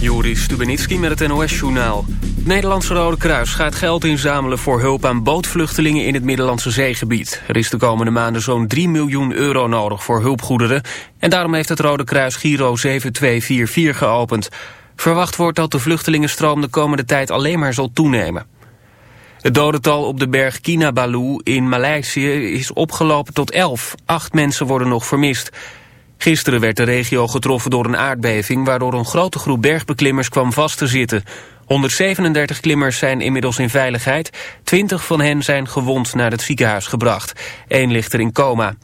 Joris Stubenitski met het NOS-journaal. Het Nederlandse Rode Kruis gaat geld inzamelen voor hulp aan bootvluchtelingen in het Middellandse zeegebied. Er is de komende maanden zo'n 3 miljoen euro nodig voor hulpgoederen. En daarom heeft het Rode Kruis Giro 7244 geopend. Verwacht wordt dat de vluchtelingenstroom de komende tijd alleen maar zal toenemen. Het dodental op de berg Kinabalu in Maleisië is opgelopen tot 11. Acht mensen worden nog vermist. Gisteren werd de regio getroffen door een aardbeving... waardoor een grote groep bergbeklimmers kwam vast te zitten. 137 klimmers zijn inmiddels in veiligheid. 20 van hen zijn gewond naar het ziekenhuis gebracht. Eén ligt er in coma.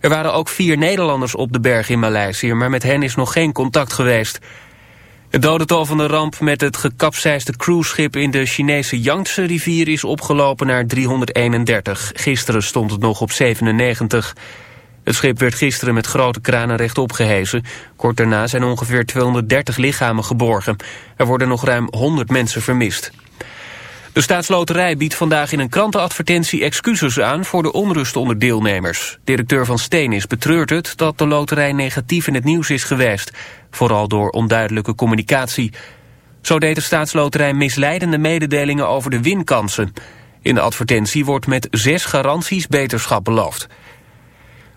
Er waren ook vier Nederlanders op de berg in Maleisië... maar met hen is nog geen contact geweest. Het dodental van de ramp met het gekapseisde cruiseschip in de Chinese Yangtze-rivier is opgelopen naar 331. Gisteren stond het nog op 97. Het schip werd gisteren met grote kranen rechtop gehezen. Kort daarna zijn ongeveer 230 lichamen geborgen. Er worden nog ruim 100 mensen vermist. De staatsloterij biedt vandaag in een krantenadvertentie excuses aan voor de onrust onder deelnemers. Directeur van Steenis betreurt het dat de loterij negatief in het nieuws is geweest. Vooral door onduidelijke communicatie. Zo deed de staatsloterij misleidende mededelingen over de winkansen. In de advertentie wordt met zes garanties beterschap beloofd.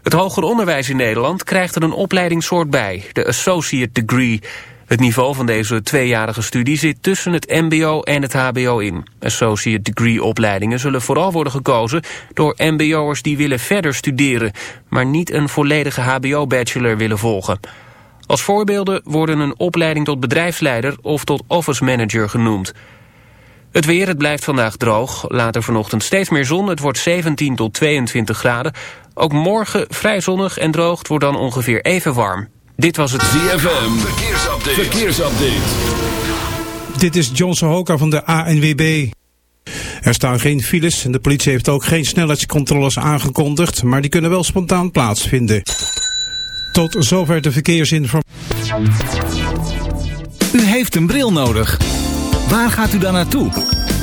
Het hoger onderwijs in Nederland krijgt er een opleidingssoort bij, de associate degree. Het niveau van deze tweejarige studie zit tussen het mbo en het hbo in. Associate degree opleidingen zullen vooral worden gekozen door mbo'ers die willen verder studeren, maar niet een volledige hbo-bachelor willen volgen. Als voorbeelden worden een opleiding tot bedrijfsleider of tot office manager genoemd. Het weer, het blijft vandaag droog. Later vanochtend steeds meer zon. Het wordt 17 tot 22 graden. Ook morgen vrij zonnig en droog. Het wordt dan ongeveer even warm. Dit was het ZFM. Verkeersupdate. Verkeersupdate. Dit is John Sohoka van de ANWB. Er staan geen files en de politie heeft ook geen snelheidscontroles aangekondigd, maar die kunnen wel spontaan plaatsvinden. Tot zover de verkeersinformatie. U heeft een bril nodig. Waar gaat u dan naartoe?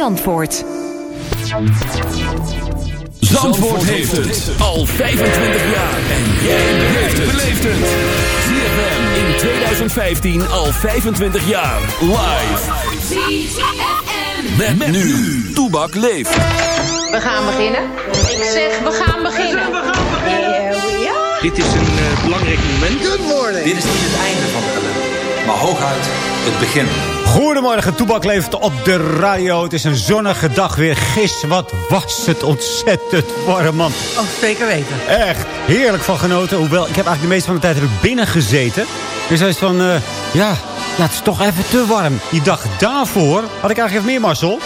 Zandvoort. Zandvoort heeft het al 25 jaar. En jij beleeft het. ZFM in 2015 al 25 jaar. Live. Met, met nu. Toebak leeft. We gaan beginnen. Ik zeg, we gaan beginnen. Dit is een eh, belangrijk moment. Good morning. Dit is niet het einde van maar hooguit het begin. Goedemorgen, Toebak leeft op de radio. Het is een zonnige dag weer. Gis, wat was het ontzettend warm, man. Oh, zeker weten. Echt, heerlijk van genoten. Hoewel, ik heb eigenlijk de meeste van de tijd heb ik binnen gezeten. Dus hij is van, eh, ja, ja, het is toch even te warm. Die dag daarvoor had ik eigenlijk even meer mazzel.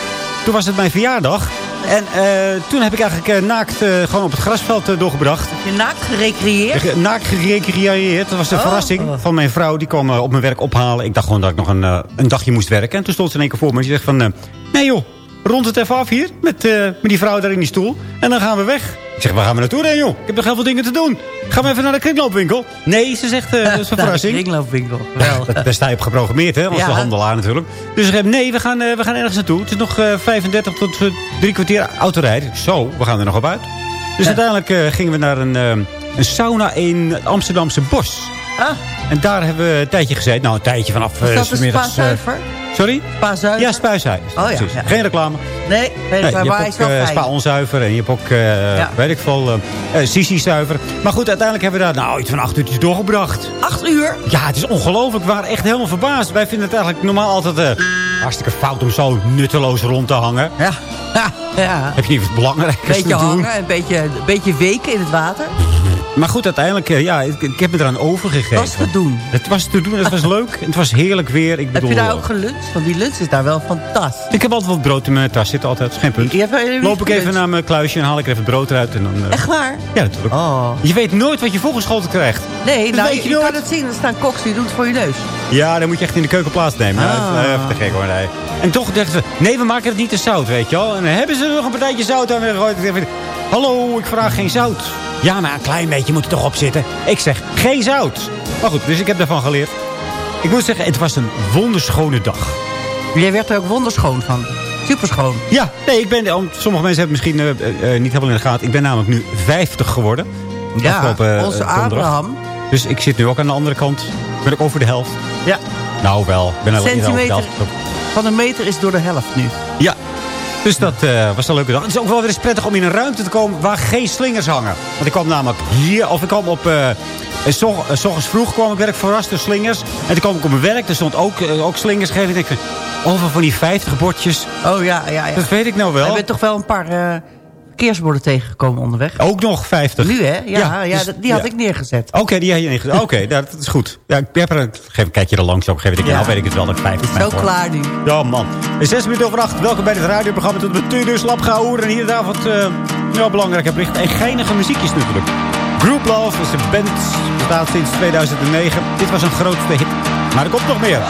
Toen was het mijn verjaardag. En eh, toen heb ik eigenlijk eh, naakt eh, gewoon op het grasveld doorgebracht. Je naakt gerecreëerd? Ge- Naakt gerecreëerd. Dat was de Oh. verrassing van mijn vrouw. Die kwam op mijn werk ophalen. Ik dacht gewoon dat ik nog een, een dagje moest werken. En toen stond ze in één keer voor me. En die zegt van... eh, nee joh, rond het even af hier. Met, eh, met die vrouw daar in die stoel. En dan gaan we weg. Ik zeg, waar gaan we naartoe dan, joh? Ik heb nog heel veel dingen te doen. Gaan we even naar de kringloopwinkel? Nee, ze zegt, uh, dat is een verrassing. de kringloopwinkel, wel. Daar sta je op geprogrammeerd, hè, als Ja. de handelaar natuurlijk. Dus zeggen, nee, we gaan, eh, we gaan ergens naartoe. Het is nog eh, 35 tot drie kwartier autorijden. Zo, we gaan er nog op uit. Dus uiteindelijk eh, gingen we naar een, een sauna in het Amsterdamse Bos. Ah, En daar hebben we een tijdje gezeten. Nou, een tijdje vanaf is eh, dat een smiddags, eh? Sorry? Spa-zuiver? Ja, spuishuis. Oh ja. Geen reclame. Nee, nee, je hebt ook wel eh, fijn. spa onzuiver en je hebt ook, Ja. weet ik veel, eh, Sisi-zuiver. Maar goed, uiteindelijk hebben we daar nou, iets van acht uurtjes doorgebracht. Acht uur? Ja, het is ongelooflijk. We waren echt helemaal verbaasd. Wij vinden het eigenlijk normaal altijd hartstikke fout om zo nutteloos rond te hangen. Ja. Ja, ja. Heb je niet wat belangrijkers Beetje te doen? hangen, een beetje, een beetje weken in het water. Maar goed, uiteindelijk, eh, ja, ik, ik heb me eraan overgegeven. Was te doen. Het was te doen, het was leuk. Het was heerlijk weer. Ik Heb bedoel, je daar eh, ook geluncht? Want die lunch is daar wel fantastisch. Ik heb altijd wat brood in mijn tas zitten, altijd. geen punt. Loop ik even naar mijn kluisje en haal ik er even het brood eruit. En dan, eh, Echt waar? Ja, natuurlijk. Oh. Je weet nooit wat je voorgeschoten krijgt. Nee, Dat nou, weet je, je je nooit. kan het zien. Er staan koks die doen het voor je neus. Ja, dan moet je echt in de keuken plaatsnemen. Ah. Ja, even te gek hoor. Nee. En toch dachten ze, nee, we maken het niet te zout, weet je wel. En dan hebben ze nog een partijtje zout aan weer gegooid. Ik zeg, Hallo, ik vraag geen zout. Ja, maar een klein beetje moet er toch op zitten. Ik zeg, geen zout. Maar goed, dus ik heb daarvan geleerd. Ik moet zeggen, het was een wonderschone dag. Jij werd er ook wonderschoon van. Superschoon. Ja, nee, ik ben, om- sommige mensen hebben misschien eh, eh, niet helemaal in de gaten. Ik ben namelijk nu 50 geworden. Ja, Afgelopen, eh, onze. Abraham. Dus ik zit nu ook aan de andere kant. Ben ik over de helft. Ja. Nou wel, ik ben al over de helft. van een meter is door de helft nu. Ja. Dus dat eh, was een leuke dag. Het is ook wel weer eens prettig om in een ruimte te komen waar geen slingers hangen. Want ik kwam namelijk hier, of ik kwam op... eh, s ocht- s ochtends vroeg kwam ik werk verrast door slingers. En toen kwam ik op mijn werk, er stond ook, eh, ook slingers gegeven. Ik denk van, over van die 50 bordjes. Oh ja, ja, ja. Dat weet ik nou wel. bent toch wel een paar verkeersborden tegengekomen onderweg? Ook nog 50. Nu hè? Ja, ja, dus- die had ja. ik neergezet. Oké, die heb je ingezet. Oké, dat is goed. Ja, ik heb er een, geef een kijkje er langs op. Geef ik, Ja. Nou weet ik het wel dat ik 50 Zo klaar nu. Ja, man. In zes minuten over acht. Welkom bij het radioprogramma. Tot met uur slap gehouden. En hier en daar wat eh, ja, belangrijke berichten. En geinige muziekjes natuurlijk. Group Love is een band. Bestaat sinds 2009. Dit was een grootste hit. Maar er komt nog meer.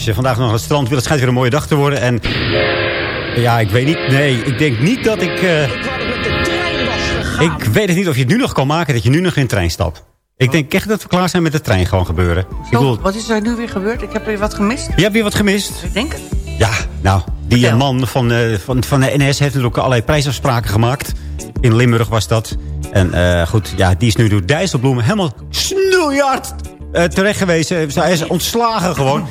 Als je vandaag nog aan het strand wil, het schijnt weer een mooie dag te worden. En ja, ik weet niet. Nee, ik denk niet dat ik... Uh, ik weet het niet of je het nu nog kan maken dat je nu nog in de trein stapt. Ik denk echt dat we klaar zijn met de trein gewoon gebeuren. Zo, bedoel, wat is er nu weer gebeurd? Ik heb weer wat gemist. Je hebt weer wat gemist? Ik denk het. Ja, nou, die Vertel. man van, uh, van, van de NS heeft natuurlijk allerlei prijsafspraken gemaakt. In Limburg was dat. En uh, goed, ja, die is nu door Dijsselbloem helemaal snoeihard uh, terecht gewezen. Hij is ontslagen gewoon.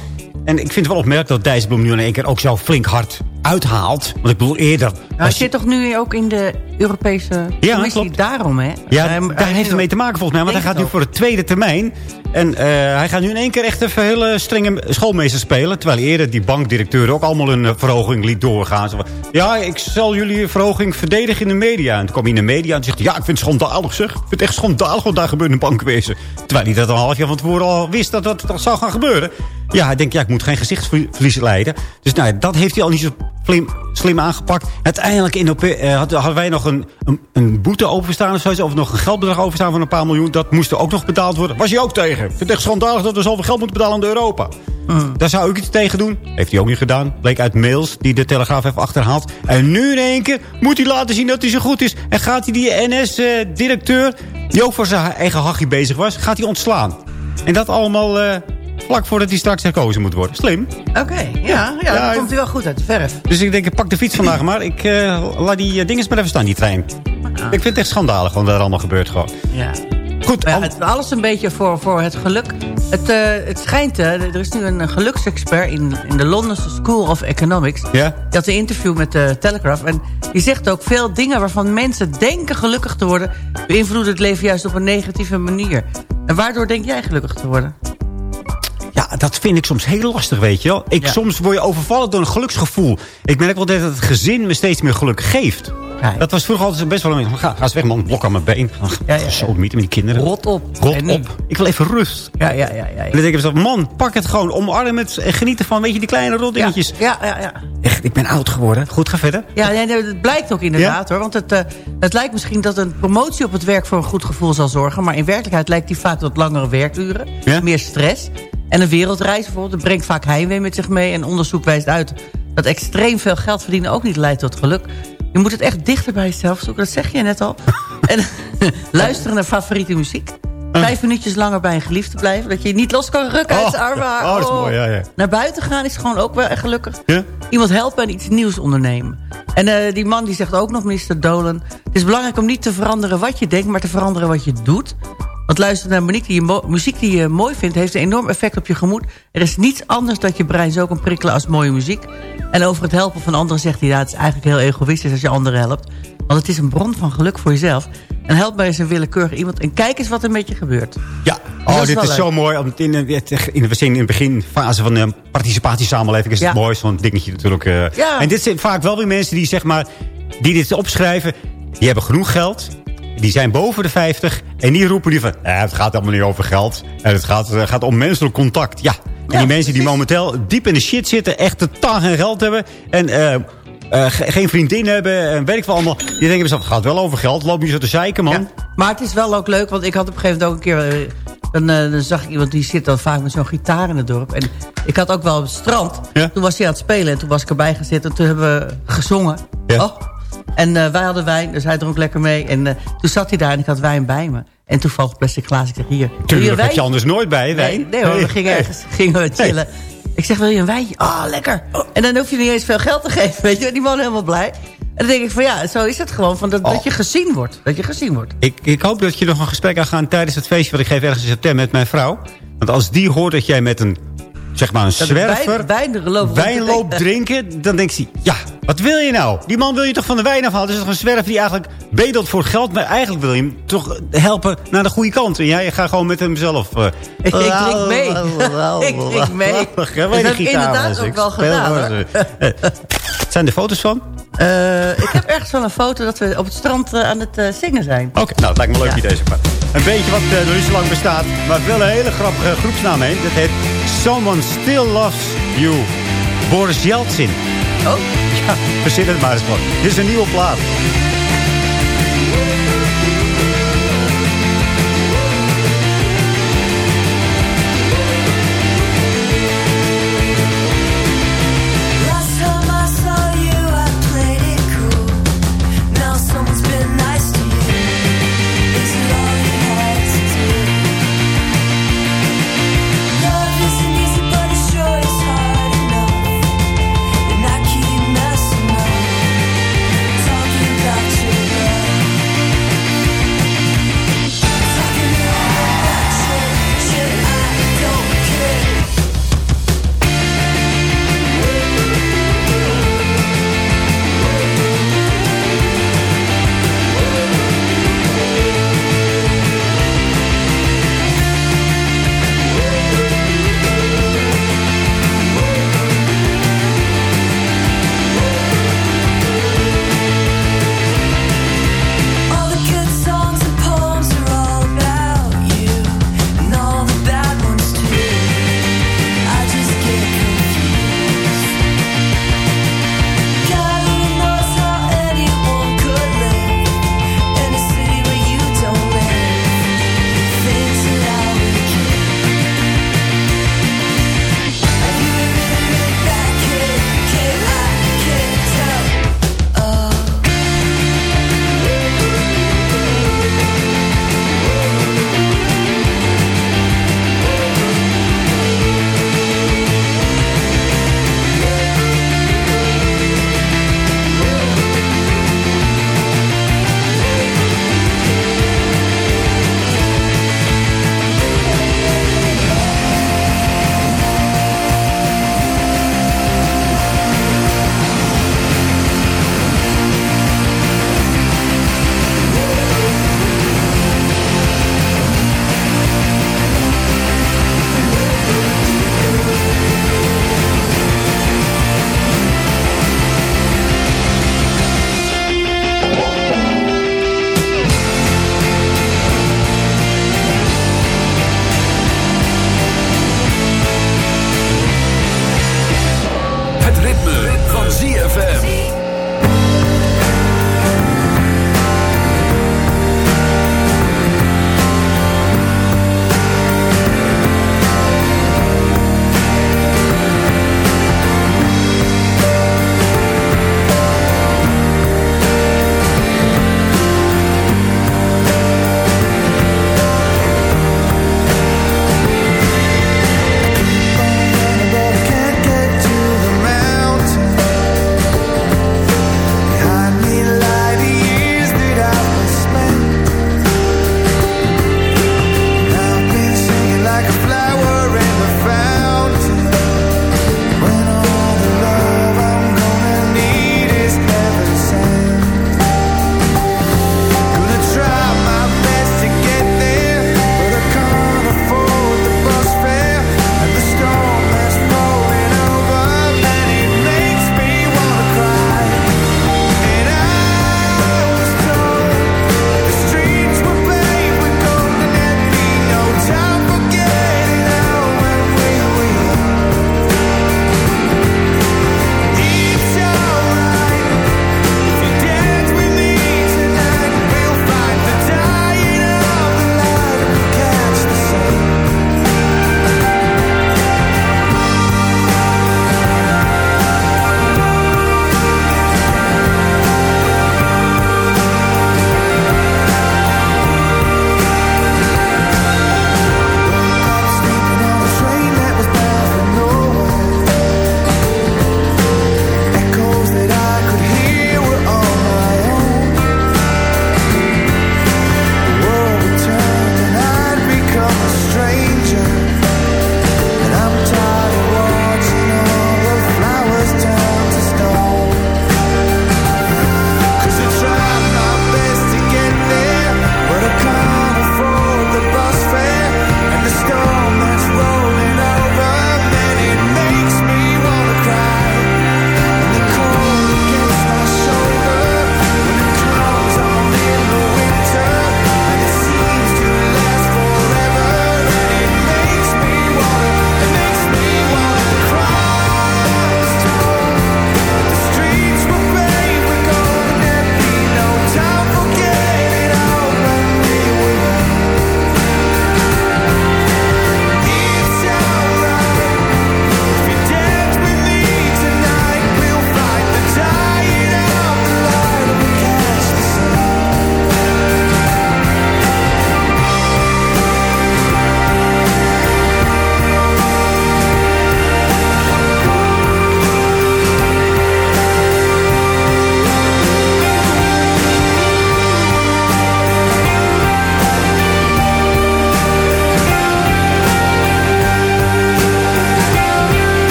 En ik vind het wel opmerkelijk dat Dijsselbloem nu in één keer ook zo flink hard uithaalt. Want ik bedoel eerder... Nou, hij zit toch nu ook in de Europese ja, commissie klopt. daarom, hè? Ja, hij, daar heeft het mee te maken volgens mij. Want hij gaat nu voor de tweede termijn. En uh, hij gaat nu in één keer echt even hele strenge schoolmeester spelen. Terwijl eerder die bankdirecteur ook allemaal een verhoging liet doorgaan. Zo ja, ik zal jullie verhoging verdedigen in de media. En toen kwam hij in de media en zegt ja, ik vind het schandalig zeg. Ik vind het echt schandalig wat daar gebeurt in bankwezen. Terwijl hij dat een half jaar van tevoren al wist dat dat, dat zou gaan gebeuren. Ja, hij denkt, ja, ik moet geen gezichtsverlies leiden. Dus nou, dat heeft hij al niet zo slim, slim aangepakt. Uiteindelijk in uh, hadden wij nog een, een, een boete overstaan of. Of nog een geldbedrag overstaan van een paar miljoen. Dat moest er ook nog betaald worden. Was hij ook tegen. Ik vind het echt schandalig dat we zoveel geld moeten betalen aan Europa. Mm. Daar zou ik iets tegen doen. Heeft hij ook niet gedaan. Bleek uit mails die de Telegraaf heeft achterhaald. En nu in één keer moet hij laten zien dat hij zo goed is. En gaat hij die NS-directeur, die ook voor zijn eigen hachje bezig was, gaat hij ontslaan. En dat allemaal... Uh, Vlak voordat hij straks herkozen moet worden. Slim. Oké, ja, ja, komt hij wel goed uit de verf. Dus ik denk, ik pak de fiets vandaag maar. Ik uh, laat die uh, dinges maar even staan, die trein. Ik vind het echt schandalig wat er allemaal gebeurt gewoon. Ja. Goed, ja, het, alles een beetje voor, voor het geluk. Het, uh, het schijnt, er is nu een geluksexpert in, in de Londense School of Economics. Ja? Die had een interview met de Telegraph. En die zegt ook veel dingen waarvan mensen denken gelukkig te worden... beïnvloeden het leven juist op een negatieve manier. En waardoor denk jij gelukkig te worden? Ja, dat vind ik soms heel lastig, weet je wel. Ik, Soms word je overvallen door een geluksgevoel. Ik merk wel dat het gezin me steeds meer geluk geeft. Ja, Dat was vroeger altijd best wel een... Ga, ga eens weg, man. Blok aan mijn been. Ja, ja, Zo met die kinderen. Rot op. Rot op. Ik wil even rust. Ja, ja, ja. ja, En dan denk ik zo, man, pak het gewoon. Omarm het en genieten van, weet je, die kleine rotdingetjes. Ja, ja, ja. Echt, ik ben oud geworden. Goed, ga verder. Ja, nee, het blijkt ook inderdaad, hoor. Want het, uh, het lijkt misschien dat een promotie op het werk voor een goed gevoel zal zorgen. Maar in werkelijkheid lijkt die vaak tot langere werkuren. Meer stress. En een wereldreis bijvoorbeeld, dat brengt vaak heimwee met zich mee. En onderzoek wijst uit dat extreem veel geld verdienen ook niet leidt tot geluk. Je moet het echt dichter bij jezelf zoeken, dat zeg je net al. en luisteren naar favoriete muziek. Vijf minuutjes langer bij een geliefde blijven. Dat je niet los kan rukken uit zijn armen. Oh, dat is mooi, ja, ja. Naar buiten gaan is gewoon ook wel echt gelukkig. Ja? Iemand helpen en iets nieuws ondernemen. En uh, die man die zegt ook nog, minister Dolan... het is belangrijk om niet te veranderen wat je denkt... maar te veranderen wat je doet. Want luisteren naar muziek die, je muziek die je mooi vindt... heeft een enorm effect op je gemoed. Er is niets anders dat je brein zo kan prikkelen als mooie muziek. En over het helpen van anderen zegt hij... ja, het is eigenlijk heel egoïstisch als je anderen helpt. Want het is een bron van geluk voor jezelf. En help bij eens een willekeurig iemand. En kijk eens wat er met je gebeurt. Ja, oh, dit is zo mooi. In, in, in, in de beginfase van de participatiesamenleving is het mooi. Zo'n dingetje natuurlijk. Uh. Ja. En dit zijn vaak wel weer mensen die, zeg maar, die dit opschrijven. Die hebben genoeg geld die zijn boven de 50. En die roepen die van, eh, het gaat allemaal niet over geld. En het gaat, uh, gaat om menselijk contact. Ja, en die mensen die momenteel diep in de shit zitten, echt totaal geen geld hebben. En uh, uh, geen vriendin hebben en weet ik wel allemaal. Die denken, het gaat wel over geld. Loop je zo te zeiken, man. Ja, maar het is wel ook leuk, want ik had op een gegeven moment ook een keer... Dan, dan, zag ik iemand die zit dan vaak met zo'n gitaar in het dorp. En ik had ook wel op het strand. Ja? Toen was hij aan het spelen en toen was ik erbij gezeten. En toen hebben we gezongen. Ja. Oh, en uh, wij hadden wijn, dus hij dronk lekker mee. En uh, toen zat hij daar en ik had wijn bij me. En toevallig plastic glaas. Ik zeg, hier. Tuurlijk, had je anders nooit bij, wijn. Nee, nee hoor, we gingen ergens gingen we chillen. Ik zeg, wil je een wijntje? Oh, lekker. En dan hoef je niet eens veel geld te geven, weet je. Die man helemaal blij. En dan denk ik van ja, zo is het gewoon. Van dat, oh. dat je gezien wordt. Dat je gezien wordt. Ik, ik hoop dat je nog een gesprek gaat gaan tijdens het feestje... wat ik geef ergens in september met mijn vrouw. Want als die hoort dat jij met een zeg maar een zwerver wijn, wijn, wijn loopt drinken, dan denkt hij, ja, wat wil je nou? Die man wil je toch van de wijn afhalen? Dat is toch een zwerver die eigenlijk bedelt voor geld, maar eigenlijk wil je hem toch helpen naar de goede kant. En jij gaat gewoon met hemzelf... Uh, ik drink mee. ik drink mee. Dat heb ik inderdaad ook wel gedaan. Zijn er foto's van? Uh, ik heb ergens wel een foto dat we op het strand uh, aan het uh, zingen zijn. Oké, okay, nou, het lijkt me leuk ja. deze part. Een beetje wat nog niet zo lang bestaat, maar wel een hele grappige groepsnaam heen. Dat heet Someone Still Loves You. Boris Yeltsin. Oh? Ja, verzin het maar eens voor. Dit is een nieuwe plaat.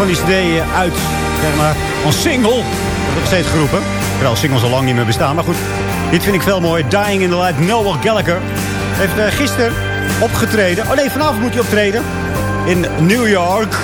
Van die cd eh, uit, zeg maar, als single. Dat wordt nog steeds geroepen. Terwijl singles al lang niet meer bestaan. Maar goed, dit vind ik veel mooi. Dying in the Light, Noel Gallagher. Heeft uh, gisteren opgetreden. Oh nee, vanavond moet hij optreden. In New York.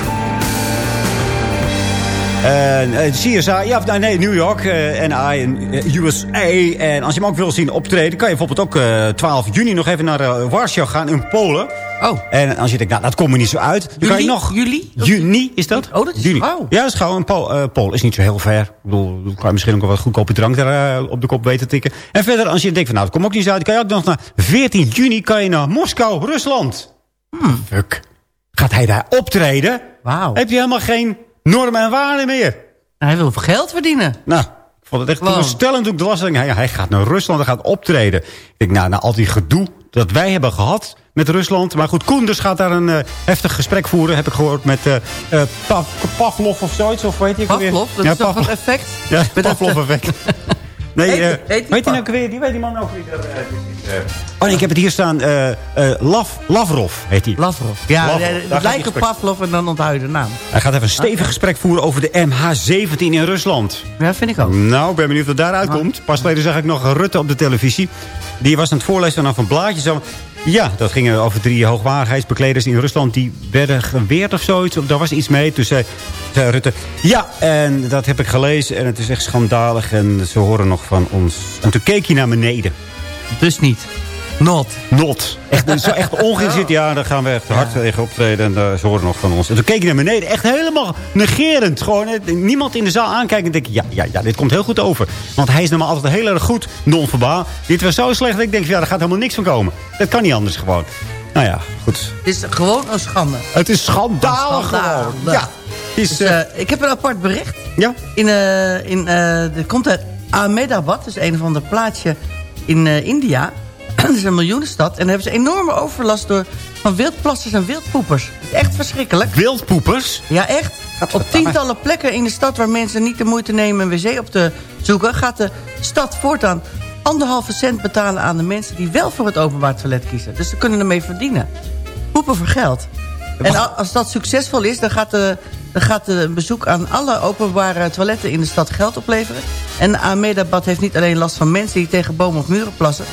En uh, CSA, ja, nee, New York uh, uh, USA. En als je hem ook wil zien optreden... kan je bijvoorbeeld ook 12 juni nog even naar Warschau gaan in Polen. Oh. En als je denkt, nou, dat komt me niet zo uit. Juli? kan je nog... Juli? Juni is dat? Oh, dat is juni. Oh. Ja, dat is gewoon een Pool. Polen is niet zo heel ver. Ik bedoel, dan kan je misschien ook wel wat goedkope drank daar op de kop weten tikken. En verder, als je denkt van, nou, dat komt ook niet zo uit... kan je ook nog naar 14 juni kan je naar Moskou, Rusland. Hmm. Fuck. Gaat hij daar optreden? Wauw. Heb je helemaal geen normen en waarden meer? Hij wil geld verdienen. Nou, ik vond het echt teleurstellend toen ik de hij gaat naar Rusland, hij gaat optreden. Ik denk, nou, na al die gedoe dat wij hebben gehad met Rusland. Maar goed, Koenders gaat daar een uh, heftig gesprek voeren. Heb ik gehoord met uh, uh, Pavlov of zoiets. Of weet je Pavlov? Dat ja, is toch een effect? Ja, Pavlov-effect. Nee, uh, heet die weet hij Pa- nou ook weer? Die weet die man ook weer. uh, precies, uh. Oh nee, ik heb het hier staan. eh, eh, Lav, Lavrov heet hij. Lavrov. Ja, Lavrov. ja, het lijkt op Pavlov en dan onthoud je de naam. Hij gaat even een stevig gesprek voeren over de MH17 in Rusland. Ja, vind ik ook. Nou, ik ben benieuwd wat daaruit komt. Pas geleden zag ik nog Rutte op de televisie. Die was aan het voorlezen vanaf een blaadje. Ja, dat ging over drie hoogwaardigheidsbekleders in Rusland. Die werden geweerd of zoiets. Daar was iets mee. Toen zei Rutte... Ja, en dat heb ik gelezen. En het is echt schandalig. En ze horen nog van ons. En toen keek hij naar beneden. Dus niet. Not. Not. Echt, zo echt ongeïnteresseerd. Ja, daar gaan we echt hard tegen optreden. En eh, ze horen nog van ons. En toen keek hij naar beneden. Echt helemaal negerend. Gewoon eh, niemand in de zaal aankijken. En denk ik, ja, ja, ja, dit komt heel goed over. Want hij is normaal altijd heel erg goed non-verbaal. Dit was zo slecht dat ik denk, ja, daar gaat helemaal niks van komen. Dat kan niet anders gewoon. Nou ja, goed. Het is gewoon een schande. Het is schandalig Schandaal. gewoon. Ja. Is, Dus, eh, ik heb een apart bericht. ja? In, eh, in, eh, er komt uit Ahmedabad, dus een of ander plaatsje in eh, India. Dat is een miljoenenstad. En daar hebben ze enorme overlast door, van wildplassers en wildpoepers. Het echt verschrikkelijk. Wildpoepers? Ja, echt. Op tientallen plekken in de stad waar mensen niet de moeite nemen een wc op te zoeken... gaat de stad voortaan anderhalve cent betalen aan de mensen... die wel voor het openbaar toilet kiezen. Dus ze kunnen ermee verdienen. Poepen voor geld. En als dat succesvol is, dan gaat, de, dan gaat de bezoek aan alle openbare toiletten in de stad geld opleveren. En Ahmedabad heeft niet alleen last van mensen die tegen bomen of muren plassen.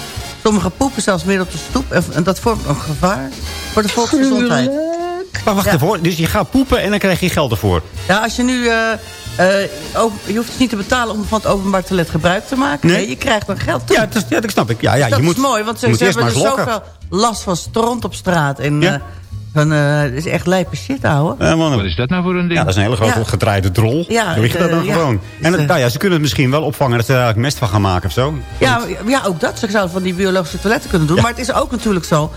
Sommigen poepen zelfs midden op de stoep. En, dat vormt een gevaar voor de volksgezondheid. Maar wacht Ja. even hoor. Dus je gaat poepen en dan krijg je geld ervoor. Ja, als je nu... eh, eh, ook, je hoeft dus niet te betalen om van het openbaar toilet gebruik te maken. Nee. Nee, je krijgt dan geld toe. Ja, dat, is- ja, dat snap ik. Ja, ja, dat je moet, is mooi, want ze, hebben er lokken. zoveel last van stront op straat. En Ja. eh, van, eh, het is echt lijpe shit, ouwe. Ja, man, Wat is dat nou voor een ding? Ja, dat is een hele grote Ja. gedraaide drol. Ja, je dat eh, dan ja. gewoon? En Dus, eh, nou ja, ze kunnen het misschien wel opvangen dat ze er eigenlijk mest van gaan maken of zo. Ja, ja, ook dat. Ze zouden van die biologische toiletten kunnen doen. Ja. Maar het is ook natuurlijk zo.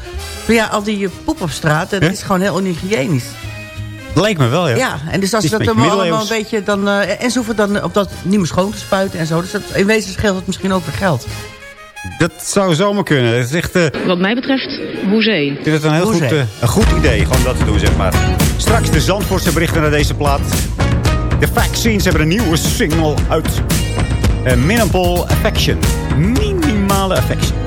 Van ja, al die eh, poep op straat, dat Ja. is gewoon heel onhygiënisch. Lijkt me wel, ja. Ja, en dus als dat een dan allemaal een beetje... Dan, eh, en ze hoeven dan op dat niet meer schoon te spuiten en zo. Dus dat, in wezen scheelt het misschien ook weer geld. Dat zou zomaar kunnen. Het is echt, eh, Wat mij betreft, hoezee. ik vind het een heel goed, eh, een goed idee, gewoon dat te doen, zeg maar. Straks de Zandvoortse berichten naar deze plaat. De Vaccines hebben een nieuwe single uit. Uh, Minimal Affection. Minimale affection.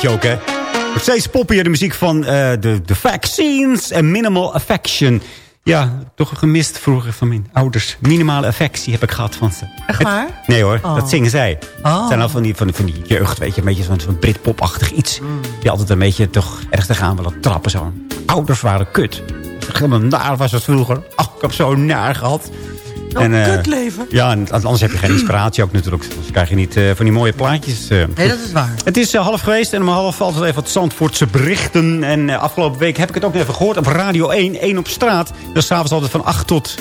Gitaartje ook, hè. Nog steeds poppier de muziek van eh, de, de Vaccines en Minimal Affection. Ja, toch gemist vroeger van mijn ouders. Minimale affectie heb ik gehad van ze. Echt waar? Het- nee hoor, Oh. dat zingen zij. Oh. Het zijn al van die, van, die- van die jeugd, weet je. Een beetje zo'n zo'n Britpop-achtig iets. Die altijd een beetje toch ergens te gaan willen trappen. Zo. Ouders waren kut. Helemaal naar was het vroeger. Ach, ik heb zo naar gehad. Zo'n eh, kutleven. Ja, en anders heb je geen inspiratie ook natuurlijk. Dus krijg je niet eh, van die mooie plaatjes. eh. Nee, dat is waar. Het is half geweest en om half altijd even wat Zandvoortse berichten. En afgelopen week heb ik het ook nog even gehoord op Radio 1, 1 op straat. Dat is s'avonds altijd van 8 tot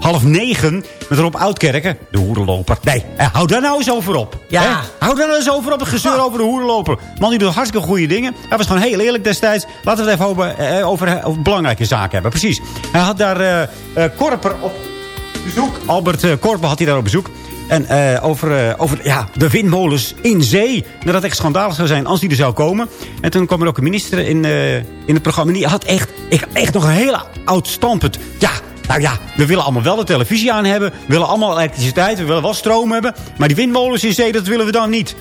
half 9 met Rob Oudkerken. De hoerenloper. Nee, eh, hou daar nou eens over op. Ja. Hè? Hou daar nou eens over op, een gezeur over de hoerenloper. Man, die doet hartstikke goede dingen. Hij was gewoon heel eerlijk destijds. Laten we het even over, eh, over, over belangrijke zaken hebben. Precies. Hij had daar eh, Korper op bezoek. Albert eh, Korper had hij daar op bezoek. En eh, over, eh, over ja, de windmolens in zee. Dat het echt schandalig zou zijn als die er zou komen. En toen kwam er ook een minister in, in het programma. Die had echt, ik, echt nog een hele oud standpunt. Ja, nou ja, we willen allemaal wel de televisie aan hebben. We willen allemaal elektriciteit. We willen wel stroom hebben. Maar die windmolens in zee, dat willen we dan niet.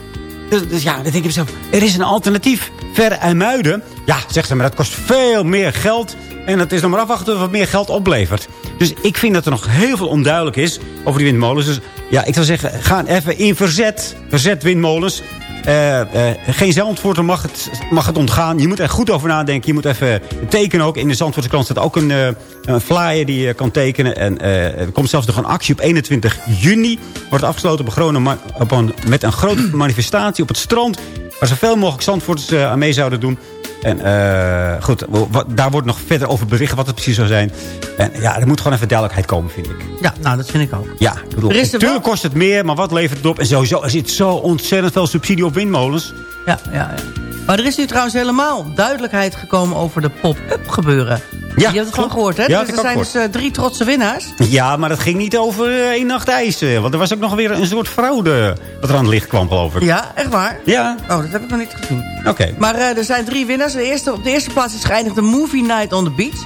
Dus, dus ja, dan denk ik mezelf, er is een alternatief. Ver en Muiden. Ja, zegt ze, maar dat kost veel meer geld. En het is nog maar afwachten wat meer geld oplevert. Dus ik vind dat er nog heel veel onduidelijk is over die windmolens. Dus ja, ik zou zeggen, ga even in verzet. Verzet windmolens. Eh, eh, geen Zandvoorter mag het, mag het ontgaan. Je moet er goed over nadenken. Je moet even tekenen ook. In de Zandvoortse krant staat ook een, eh, een flyer die je kan tekenen. En er komt zelfs nog een actie op 21 juni. Wordt afgesloten op een op een, met een grote manifestatie op het strand. Waar zoveel mogelijk Zandvoorters aan mee zouden doen. En eh, goed, wat, daar wordt nog verder over bericht wat het precies zou zijn. En ja, er moet gewoon even duidelijkheid komen, vind ik. Ja, nou, dat vind ik ook. Ja, ik bedoel, natuurlijk kost het meer, maar wat levert het op? En sowieso, er zit zo ontzettend veel subsidie op windmolens. Ja, ja, ja. Maar er is nu trouwens helemaal duidelijkheid gekomen over de pop-up gebeuren. Je hebt het gewoon gehoord, hè? Ja, Dus er zijn dus eh, drie trotse winnaars. Ja, maar dat ging niet over eh, één nacht ijs. eh, Want er was ook nog weer een soort fraude wat er aan het licht kwam, geloof ik. Ja, echt waar? Ja. Oh, dat heb ik nog niet gezien. Oké. Maar er zijn drie winnaars. De eerste, op de eerste plaats is geëindigd de Movie Night on the Beach.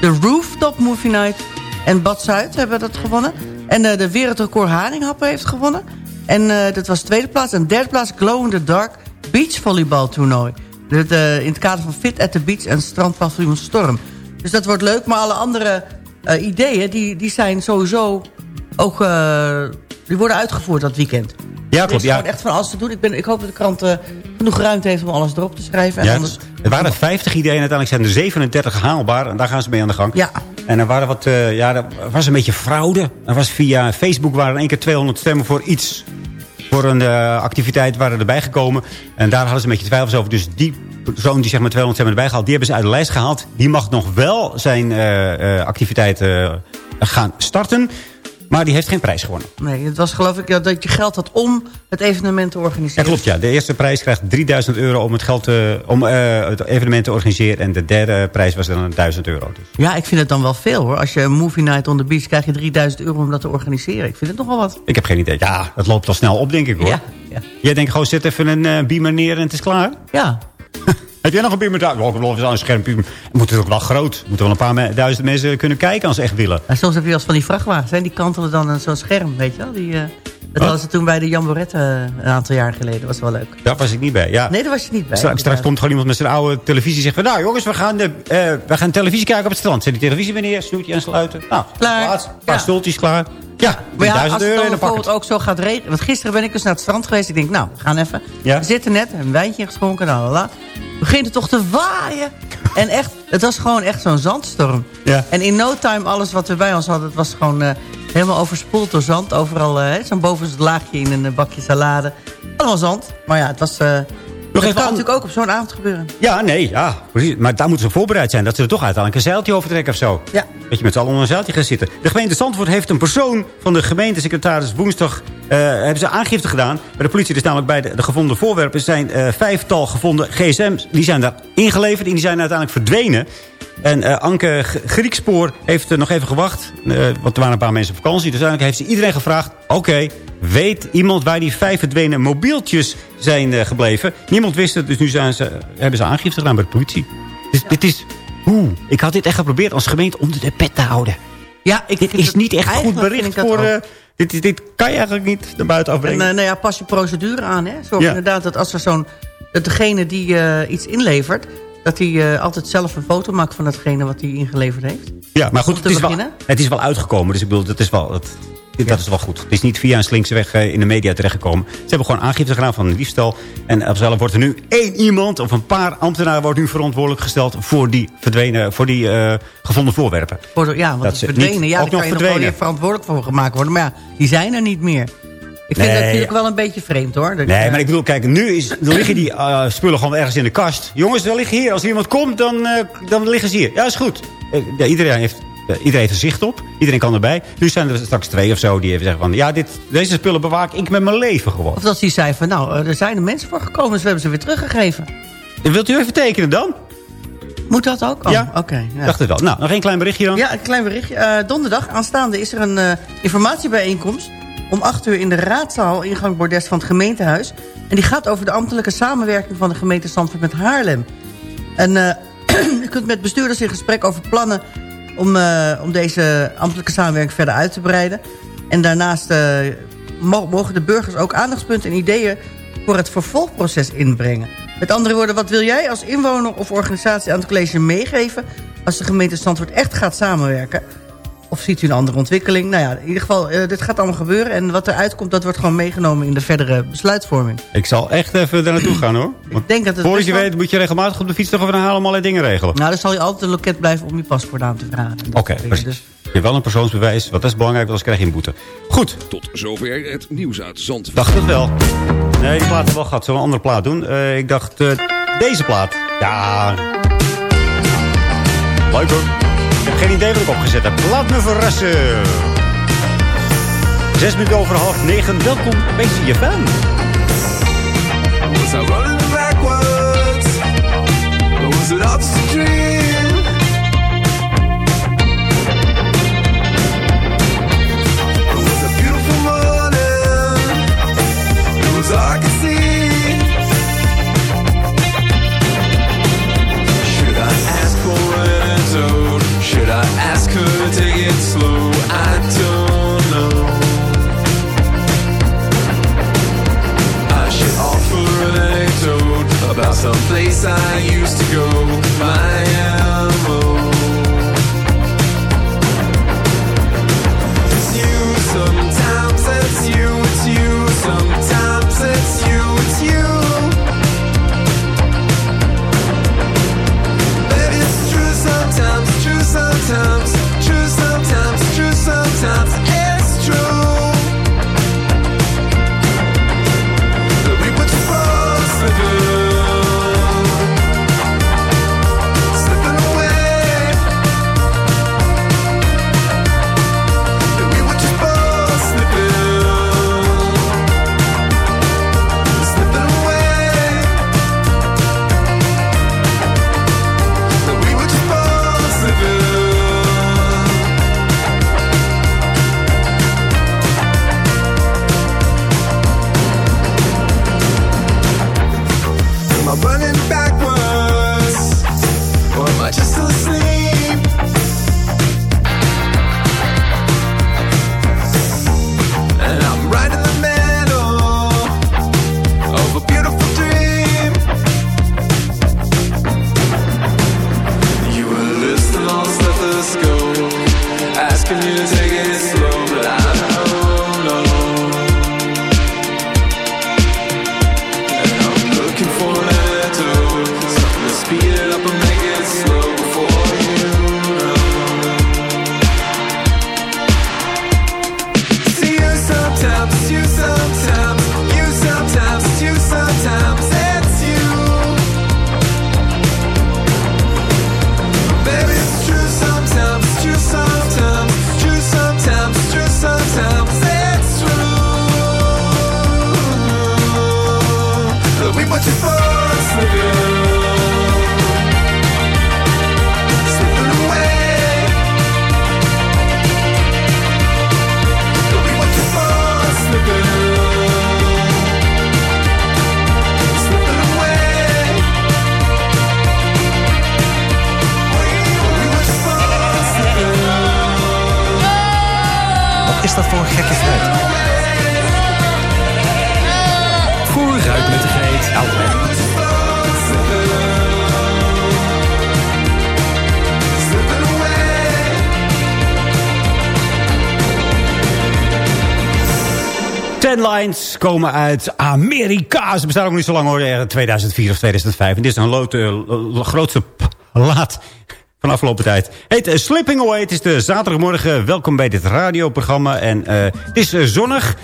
De Rooftop Movie Night en Bad Zuid hebben dat gewonnen. En de wereldrecord Haringhappen heeft gewonnen. En dat was de tweede plaats. En derde plaats Glow in the Dark Beach Volleyball toernooi. Dat, eh, in het kader van Fit at the Beach en strandpaviljoen Storm. Dus dat wordt leuk. Maar alle andere eh, ideeën die, die zijn sowieso ook... eh, die worden uitgevoerd dat weekend. Ja, Er klopt. is Ja. echt van alles te doen. Ik, ben, ik hoop dat de krant eh, genoeg ruimte heeft om alles erop te schrijven. En Ja, anders... er waren 50 ideeën, uiteindelijk zijn er 37 haalbaar. En daar gaan ze mee aan de gang. Ja. En er waren wat, ja, er was een beetje fraude. Er was via Facebook waren er in één keer 200 stemmen voor iets. Voor een eh, activiteit waren erbij gekomen. En daar hadden ze een beetje twijfels over. Dus die persoon die zeg maar 200 stemmen erbij gehaald, die hebben ze uit de lijst gehaald. Die mag nog wel zijn eh, eh, activiteit gaan starten. Maar die heeft geen prijs gewonnen. Nee, het was geloof ik ja, dat je geld had om het evenement te Ja, organiseren. klopt. Ja. De eerste prijs krijgt 3000 euro om het, geld te, om, eh, het evenement te organiseren. En de derde prijs was dan 1000 euro. Dus. Ja, ik vind het dan wel veel hoor. Als je een movie night on the beach krijg je 3000 euro om dat te organiseren. Ik vind het nog wel wat. Ik heb geen idee. Ja, het loopt al snel op, denk ik hoor. Ja, ja. Jij denkt gewoon, zet even een eh, beamer neer en het is klaar? Ja. Heb jij nog een thuis? Oh, ik geloof het een schermpje. Het moet ook wel groot. Er moeten wel een paar duizend mensen kunnen kijken als ze echt willen. En soms heb je als van die vrachtwagens. Hè? Die kantelen dan aan zo'n scherm, weet je wel. Die, eh, dat ze toen bij de Jan Borette eh, een aantal jaar geleden. Dat was wel leuk. Daar was ik niet bij. Ja. Nee, daar was je niet bij. Straks, straks komt gewoon iemand met zijn oude televisie en zegt. Nou jongens, we gaan, de, eh, we gaan televisie kijken op het strand. Zet die televisie weer neer, snoetje aansluiten. Nou, Klaar. plaats, een paar Ja. stoeltjes klaar. Ja, Maar ja, 1000 als het euro dan en bijvoorbeeld het. ook zo gaat regenen. Want gisteren ben ik dus naar het strand geweest. Ik denk, nou, we gaan even. Ja. We zitten net, een wijntje geschonken, la la la. Begint het toch te waaien. En echt, het was gewoon echt zo'n zandstorm. Ja. En in no time, alles wat we bij ons hadden, het was gewoon eh, helemaal overspoeld door zand. Overal eh, zo'n bovenste laagje in een eh, bakje salade. Allemaal zand. Maar ja, het was... dat kan an- natuurlijk ook op zo'n avond gebeuren. Ja, nee, ja, precies. Maar daar moeten ze voorbereid zijn. Dat ze er toch uiteindelijk een zeiltje over trekken of zo. Ja. Dat je met z'n allen onder een zeiltje gaat zitten. De gemeente Zandvoort heeft een persoon van de gemeentesecretaris woensdag... eh, hebben ze aangifte gedaan. Bij de politie is namelijk bij de, de gevonden voorwerpen... zijn eh, vijftal gevonden gsm's. Die zijn daar ingeleverd en die zijn uiteindelijk verdwenen. En eh, Anke Griekspoor heeft er nog even gewacht. want er waren een paar mensen op vakantie. Dus uiteindelijk heeft ze iedereen gevraagd... Oké, weet iemand waar die vijf verdwenen mobieltjes zijn eh, gebleven? Niemand wist het, dus nu zijn ze, hebben ze aangifte gedaan bij de politie. Dus dit is... Oeh, ik had dit echt geprobeerd als gemeente onder de pet te houden. Ja, ik Dit is niet echt goed bericht voor... eh, dit, dit kan je eigenlijk niet naar buiten En afbrengen. eh, nou ja, pas je procedure aan. Hè? Zorg Ja. inderdaad dat als er zo'n dat degene die iets inlevert... dat hij eh, altijd zelf een foto maakt van datgene wat hij ingeleverd heeft. Ja, maar goed, het is, wel, het is wel uitgekomen. Dus ik bedoel, dat is wel, dat, dat is wel goed. Het is niet via een slinkse weg eh, in de media terechtgekomen. Ze hebben gewoon aangifte gedaan van een diefstal. En op zelf wordt er nu één iemand of een paar ambtenaren... wordt nu verantwoordelijk gesteld voor die, verdwenen, voor die eh, gevonden voorwerpen. Ja, want Dat verdwenen. niet Ja, ook daar kan nog je nog wel weer verantwoordelijk voor gemaakt worden. Maar ja, die zijn er niet meer. Ik vind Nee. dat natuurlijk wel een beetje vreemd, hoor. Dat, Nee, eh, maar ik bedoel, kijk, nu is, dan liggen die eh, spullen gewoon ergens in de kast. Jongens, ze liggen hier. Als er iemand komt, dan, eh, dan liggen ze hier. Ja, is goed. Eh, ja, iedereen, heeft, eh, iedereen heeft er zicht op. Iedereen kan erbij. Nu zijn er straks twee of zo die even zeggen van... ja, dit, deze spullen bewaak ik met mijn leven gewoon. Of dat hij zei van, nou, eh, er zijn er mensen voor gekomen... dus we hebben ze weer teruggegeven. Wilt u even tekenen dan? Moet dat ook? Oh, Ja. Oké. ja. Dacht het wel. Nou, nog één klein berichtje dan. Ja, een klein berichtje. Eh, donderdag aanstaande is er een eh, informatiebijeenkomst... om 8 uur in de raadzaal, ingang bordes van het gemeentehuis. En die gaat over de ambtelijke samenwerking van de gemeente Zandvoort met Haarlem. En eh, u kunt met bestuurders in gesprek over plannen... om, eh, om deze ambtelijke samenwerking verder uit te breiden. En daarnaast eh, mo- mogen de burgers ook aandachtspunten en ideeën... voor het vervolgproces inbrengen. Met andere woorden, wat wil jij als inwoner of organisatie aan het college meegeven... als de gemeente Zandvoort echt gaat samenwerken? Of ziet u een andere ontwikkeling? Nou ja, in ieder geval, eh, dit gaat allemaal gebeuren. En wat eruit komt, dat wordt gewoon meegenomen in de verdere besluitvorming. Ik zal echt even daar naartoe gaan hoor. Want Ik denk dat het Voordat je wel- weet moet je regelmatig op de fiets toch even naar Haarlem allerlei dingen regelen. Nou, dan zal je altijd een loket blijven om je paspoort aan te vragen. Oké, precies. Dus Je hebt wel een persoonsbewijs, want dat is belangrijk, want anders krijg je een boete. Goed, Tot zover het nieuws uit Zandvoort. dacht het wel. Nee, die plaat hebben we wel gehad. Zullen we een andere plaat doen? Eh, ik dacht, eh, deze plaat. Ja. Leuk hoor. Geen idee wat ik opgezet heb. Laat me verrassen. Zes minuten over half negen. Welkom bij CFM. Was I running backwards? Or was it all just a someplace I used to go. Lines komen uit Amerika. Ze bestaan ook niet zo lang hoor, eh, 2004 of 2005. En dit is een lote, eh, grootste laat van afgelopen tijd. Heet Slipping Away. Het is de zaterdagmorgen. Welkom bij dit radioprogramma. En eh, het is eh, zonnig.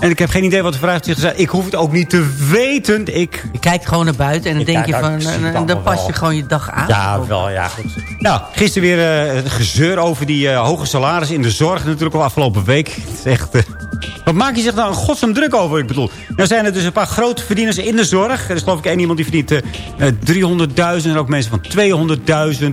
En ik heb geen idee wat de vraag is. Ik hoef het ook niet te weten. Ik, Je kijkt gewoon naar buiten en dan denk je van... eh, dan pas je gewoon je dag aan. Ja, wel, ja, goed. Nou, gisteren weer eh, het gezeur over die eh, hoge salaris in de zorg. Natuurlijk al afgelopen week. Het is echt... wat maak je zich nou een godsam druk over? Ik bedoel, nou zijn er dus een paar grote verdieners in de zorg. Er is geloof ik één iemand die verdient eh, eh, 300.000. En ook mensen van 200.000.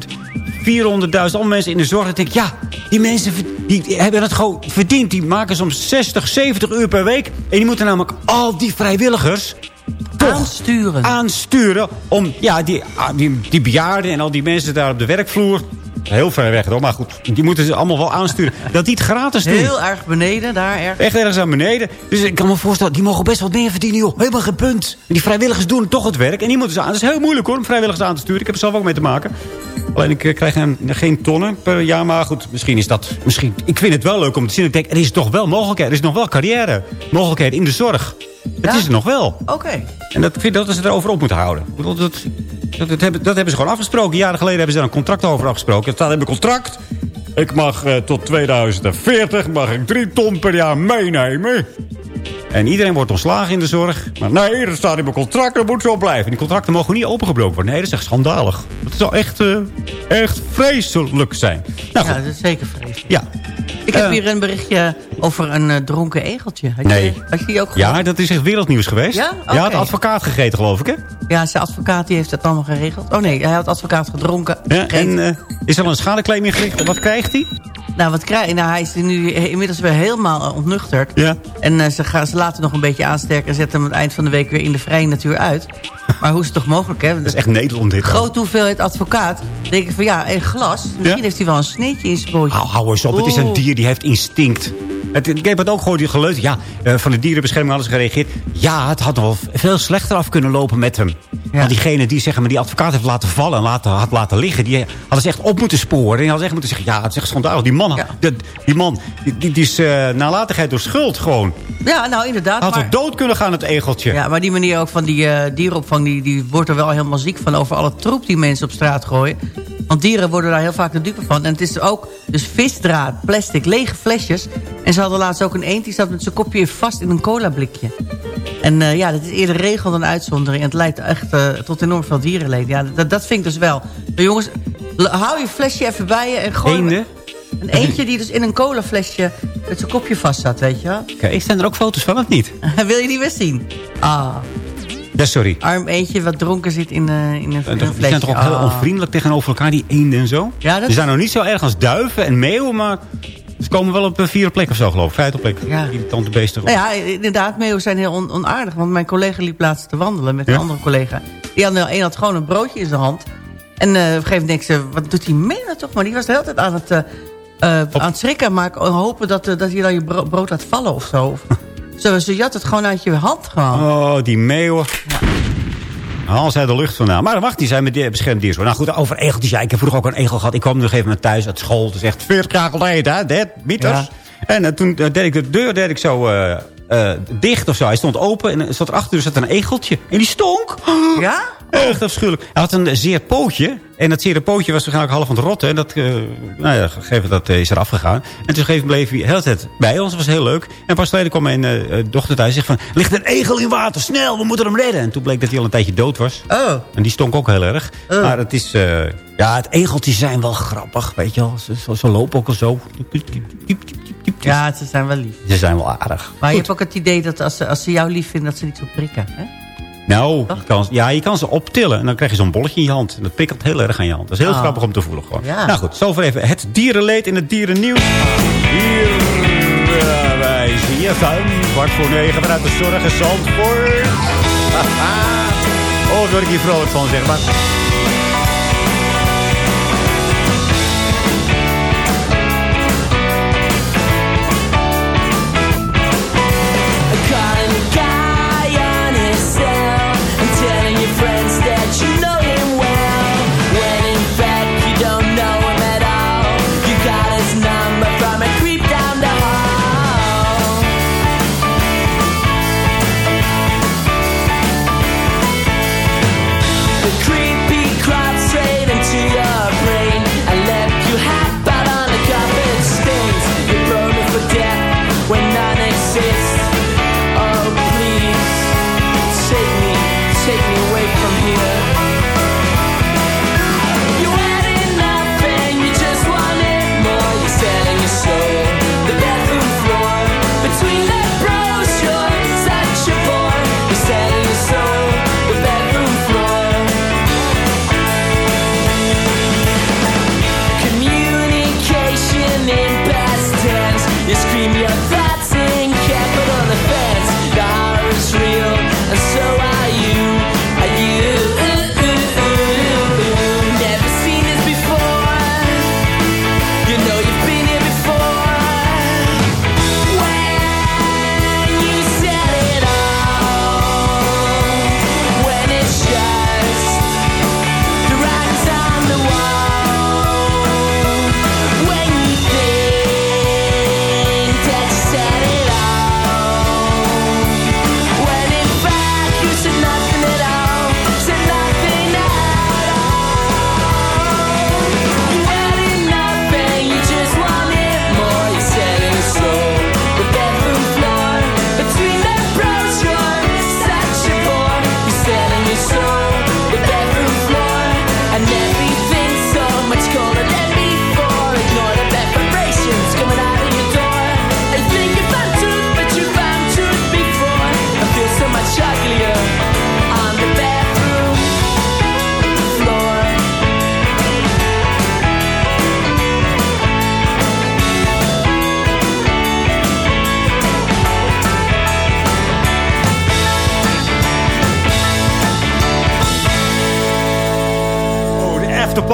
400.000. Allemaal mensen in de zorg. Ik denk, ja, die mensen die, hebben het gewoon verdiend. Die maken soms 60, 70 uur per week. En die moeten namelijk al die vrijwilligers toch Aansturen. aansturen om ja, die, ah, die, die bejaarden en al die mensen daar op de werkvloer... Heel ver weg, hoor, maar goed. Die moeten ze allemaal wel aansturen. Dat die het gratis doen. Heel erg beneden, daar erg. Echt ergens aan beneden. Dus ik kan me voorstellen, die mogen best wat meer verdienen, joh. Helemaal geen punt. En die vrijwilligers doen toch het werk. En die moeten ze aan. Het is heel moeilijk, hoor, om vrijwilligers aan te sturen. Ik heb er zelf ook mee te maken. Alleen ik eh, krijg hem geen tonnen per jaar. Maar goed, misschien is dat... Misschien, ik vind het wel leuk om te zien. Ik denk, er is toch wel mogelijkheid. Er is nog wel carrière. Mogelijkheid in de zorg. Het Ja? is er nog wel. Oké. En dat ik vind dat ze erover op moeten houden. Ik Dat, dat, dat, hebben, dat hebben ze gewoon afgesproken. Jaren geleden hebben ze daar een contract over afgesproken. Het staat in mijn contract. Ik mag eh, tot 2040 mag ik drie ton per jaar meenemen. En iedereen wordt ontslagen in de zorg. Maar nee, dat staat in mijn contract, dat moet zo blijven. En die contracten mogen niet opengebroken worden. Nee, dat is echt schandalig. Dat zou echt, eh, echt vreselijk zijn. Nou Ja, goed, dat is zeker vreselijk. ja. Ik heb Eh, hier een berichtje over een eh, dronken egeltje. Had Nee. Je, had je die ook gehoord? Ja, dat is echt wereldnieuws geweest. Ja? Ja, had advocaat gegeten, geloof ik, hè? Ja, zijn advocaat die heeft het allemaal geregeld. Oh nee, hij had advocaat gedronken. Ja, en is er al een schadeclaim ingericht? Wat krijgt hij? Nou, wat krijg, nou, hij is nu inmiddels weer helemaal eh, ontnuchterd. Ja. En eh, ze, gaan, ze laten nog een beetje aansterken... en zetten hem aan het eind van de week weer in de vrije natuur uit. Maar hoe is het toch mogelijk, hè? Dat is echt Nederland dit. Grote hoeveelheid advocaat. Dan denk ik van ja, een glas. Misschien Ja? heeft hij wel een sneetje in zijn broodje. Hou, hou eens op, het is een dier, die heeft instinct. Het, ik heb het ook gehoord, die geluid. Ja, eh, van de dierenbescherming hadden ze gereageerd. Ja, het had nog wel veel slechter af kunnen lopen met hem. Want diegene die zeg maar, die advocaat heeft laten vallen en laten, had laten liggen... die hadden ze echt op moeten sporen. En die hadden ze echt moeten zeggen, ja, het is echt schandalig. Die man, die, die man die, die, is eh, nalatigheid door schuld gewoon. Ja, nou inderdaad. Had maar- dood kunnen gaan, het egeltje. Ja, maar die manier ook van die eh, dierenopvang... Die, die wordt er wel helemaal ziek van over alle troep die mensen op straat gooien. Want dieren worden daar heel vaak de dupe van. En het is ook dus visdraad, plastic, lege flesjes. En ze hadden laatst ook een eend die zat met zijn kopje vast in een colablikje. En eh, ja, dat is eerder regel dan uitzondering. En het leidt echt eh, tot enorm veel dierenleed. Ja, dat, dat vind ik dus wel. Maar jongens, hou je flesje even bij je en gooi... Eenden? Een eentje die dus in een colaflesje met zijn kopje vast zat, weet je wel. Oké, zijn er ook foto's van, of niet? Wil je die weer zien? Ah, Ja, sorry. arm eentje wat dronken zit in, eh, in een, in een Die zijn toch ook heel Ah. onvriendelijk tegenover elkaar, die eenden en zo? Ja, dat Ze zijn nog niet zo erg als duiven en meeuwen, maar ze komen wel op een vierde plek of zo, geloof ik. Vijfde plek. Ja. Irritante beesten. Nou ja, inderdaad, meeuwen zijn heel on- onaardig. Want mijn collega liep laatst te wandelen met Ja? een andere collega. Die had, een had gewoon een broodje in zijn hand. En eh, op een gegeven moment denk ze, wat doet die meeuw toch? Maar die was de hele tijd aan het, eh, eh, aan het schrikken. Maar ik hopen dat, eh, dat je dan je bro- brood laat vallen of zo. Zo ze jat het gewoon uit je hand gewoon. Oh, die meeuwen. Haal zij de lucht vandaan. Maar wacht, die zijn met die beschermd dier. Nou goed, over egeltjes. Ja, ik heb vroeger ook een egel gehad. Ik kwam een gegeven moment thuis uit school. Het is echt 40 jaar geleden, hè? Dat, meters. Ja. En eh, toen eh, deed ik de deur deed ik zo eh, eh, dicht of zo. Hij stond open en er zat erachter zat een egeltje. En die stonk. Ja? Echt afschuwelijk. Hij had een zeer pootje. En dat zere pootje was waarschijnlijk half aan het rotten. En dat, eh, nou ja, gegeven dat eh, is er afgegaan. En toen gegeven bleef hij de hele tijd bij ons. Dat was heel leuk. En pas geleden kwam mijn dochter thuis en zegt van... ligt een egel in water, snel, we moeten hem redden. En toen bleek dat hij al een tijdje dood was. Oh. En die stonk ook heel erg. Oh. Maar het is... ja, het egeltjes zijn wel grappig, weet je wel. Ze, ze, ze lopen ook al zo. Ja, ze zijn wel lief. Ze zijn wel aardig. Maar je hebt ook het idee dat als ze, als ze jou lief vinden... dat ze niet zo prikken, hè? Nou, je kan, ja, je kan ze optillen. En dan krijg je zo'n bolletje in je hand. En dat prikkelt heel erg aan je hand. Dat is heel Ah. grappig om te voelen gewoon. Ja. Nou goed, zover even het dierenleed in het dierennieuws. Hier uh, bij ZFM. Kwart voor negen vanuit de zorg in Zandvoort. oh, daar word ik hier vrolijk van, zeg maar.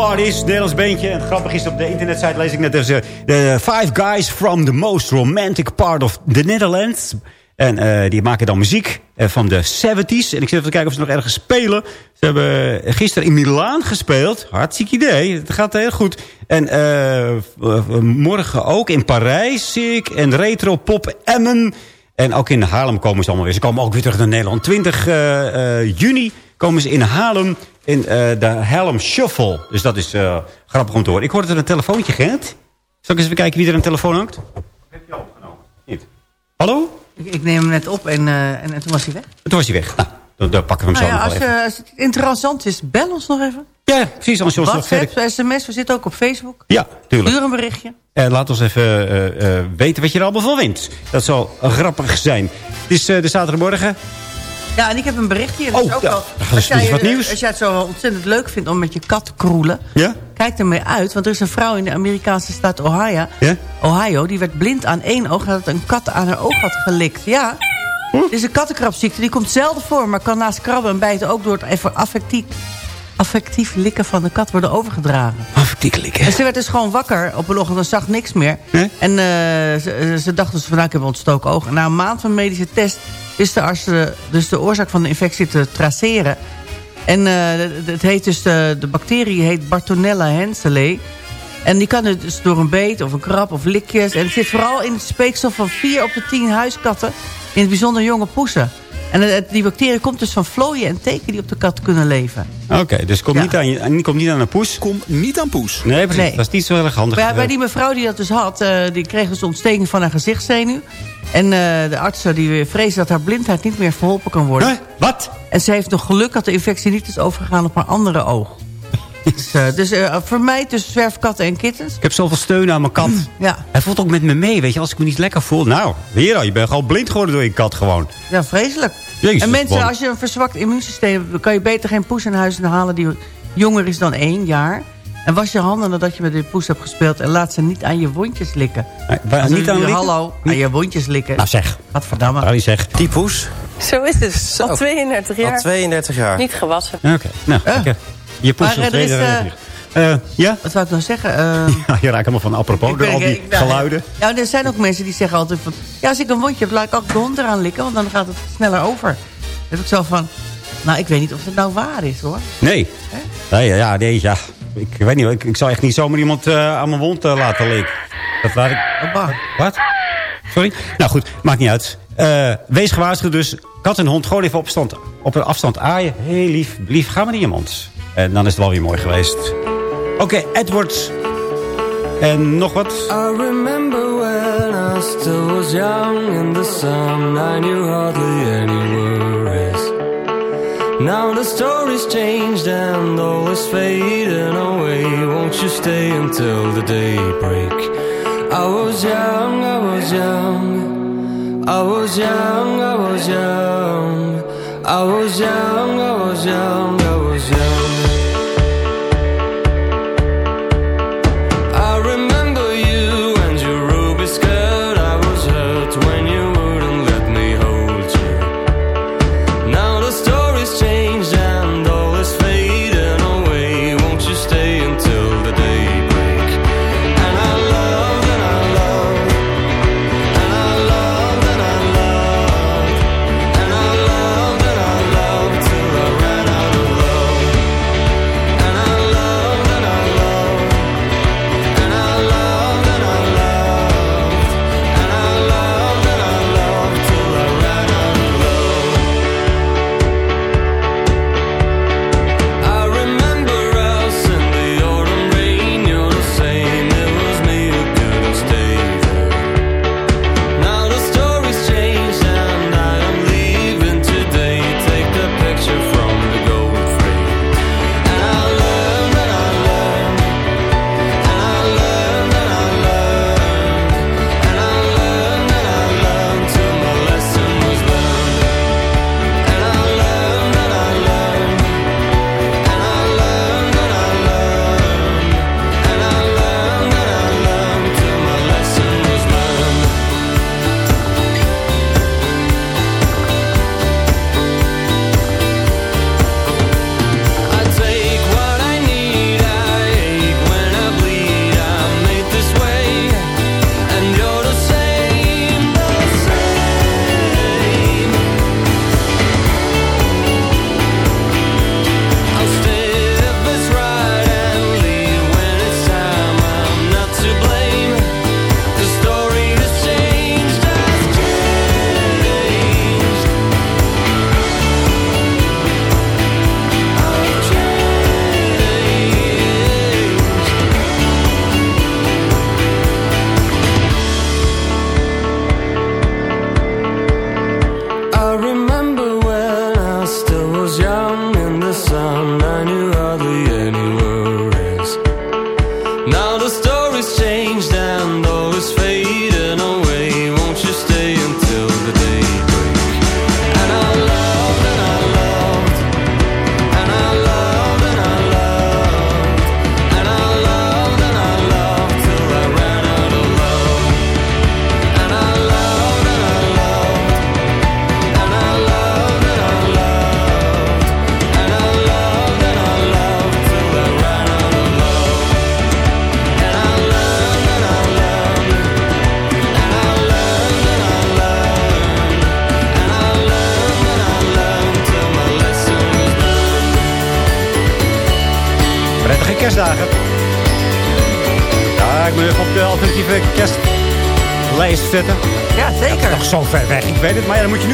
De Nederlands beentje. En grappig is, op de internetsite lees ik net dus, eh, de Five Guys from the Most Romantic Part of the Netherlands. En eh, die maken dan muziek eh, van de 70s. En ik zit even te kijken of ze nog ergens spelen. Ze hebben gisteren in Milaan gespeeld. Hartstikke idee. Het gaat heel goed. En morgen ook in Parijs zie ik. En Retro Pop Emmen. En ook in Haarlem komen ze allemaal weer. Ze komen ook weer terug naar Nederland. 20 eh, eh, juni komen ze in Haarlem in eh, de Haarlem Shuffle. Dus dat is eh, grappig om te horen. Ik hoorde dat er een telefoontje gaat. Zal ik eens even kijken wie er aan de telefoon hangt? Heb je opgenomen? Niet. Hallo? Ik, ik neem hem net op en, eh, en, en toen was hij weg. Toen was hij weg. Nou, dan, dan pakken we hem Nou zo ja, nog als, even. als het interessant is, bel ons nog even. Ja, precies. Als je ons nog WhatsApp, verder... sms, we zitten ook op Facebook. Ja, tuurlijk. Stuur een berichtje. En laat ons even eh, eh, weten wat je er allemaal van wint. Dat zal grappig zijn. Het is eh, de zaterdagmorgen. Ja, en ik heb een berichtje. Dat Oh, is ook ja, wel, als, jij, dus wat nieuws. als jij het zo ontzettend leuk vindt om met je kat te kroelen... Ja? kijk ermee uit. Want er is een vrouw in de Amerikaanse staat Ohio... Ja? Ohio, die werd blind aan één oog... nadat een kat aan haar oog had gelikt. Ja, het is een kattenkrabziekte. Die komt zelden voor, maar kan naast krabben en bijten... ook door het even affectief, affectief likken van de kat worden overgedragen. Affectief likken. En ze werd dus gewoon wakker op een ochtend en zag niks meer. En eh, ze, ze dacht dus van, nou, ik heb een ontstoken oog. En na een maand van medische test wist de arts eh, dus de oorzaak van de infectie te traceren. En eh, het- heet dus, de, de bacterie heet Bartonella henselae. En die kan dus door een beet of een krab of likjes. En het zit vooral in het speeksel van 4 op de 10 huiskatten. In het bijzonder jonge poesen. En het- die bacterie komt dus van vlooien en teken die op de kat kunnen leven. Oké, dus kom, niet aan je, en kom niet aan een poes. Kom niet aan poes. Nee, precies. Nee. Dat is niet zo erg handig. Bij, bij die mevrouw die dat dus had, eh, die kreeg dus ontsteking van haar gezichtszenuw. En eh, de artsen die vrezen dat haar blindheid niet meer verholpen kan worden. Huh? Wat? En ze heeft nog geluk dat de infectie niet is overgegaan op haar andere oog. Dus eh, dus eh, vermijd dus zwerfkatten en kittens. Ik heb zoveel steun aan mijn kat. Ja, Hij voelt ook met me mee, weet je. Als ik me niet lekker voel. Nou, weer al. Je bent gewoon blind geworden door je kat gewoon. ja vreselijk. Jezus, en mensen, man. als je een verzwakt immuunsysteem hebt... dan kan je beter geen poes in huis halen die jonger is dan één jaar. En was je handen nadat je met die poes hebt gespeeld... en laat ze niet aan je wondjes likken. Nee, niet je- aan likken? Hallo, aan je wondjes likken. Nou zeg. Wat verdamme. Ali zegt. Die poes. Zo is het. Al 32 jaar. Al 32 jaar. Niet gewassen. Oké, nou. Oké. Je poes Maar, nog eh, eh, Ja? Wat zou ik nou zeggen? Eh, Ja, je raakt helemaal van apropos door al die ik- nou, geluiden. Ja, er zijn ook mensen die zeggen altijd van... Ja, als ik een wondje heb, laat ik ook de hond eraan likken... want dan gaat het sneller over. Dan heb ik zo van... Nou, ik weet niet of het nou waar is, hoor. Nee. Nee, ja, nee, ja. Ik weet niet, ik, ik zou echt niet zomaar iemand aan mijn wond laten likken. Dat laat ik... Oh. Wat? Sorry? Nou goed, maakt niet uit. Wees gewaarschuwd dus. Kat en hond gewoon even op, stand, op een afstand aaien. Heel lief, lief, ga maar niet mond. En dan is het wel weer mooi geweest. Oké, Edward. En nog wat? I remember when I still was young in the sun. I knew hardly any worries. Now the story's changed and all is fading away. Won't you stay until the daybreak? I was young, I was young. I was young, I was young. I was young, I was young,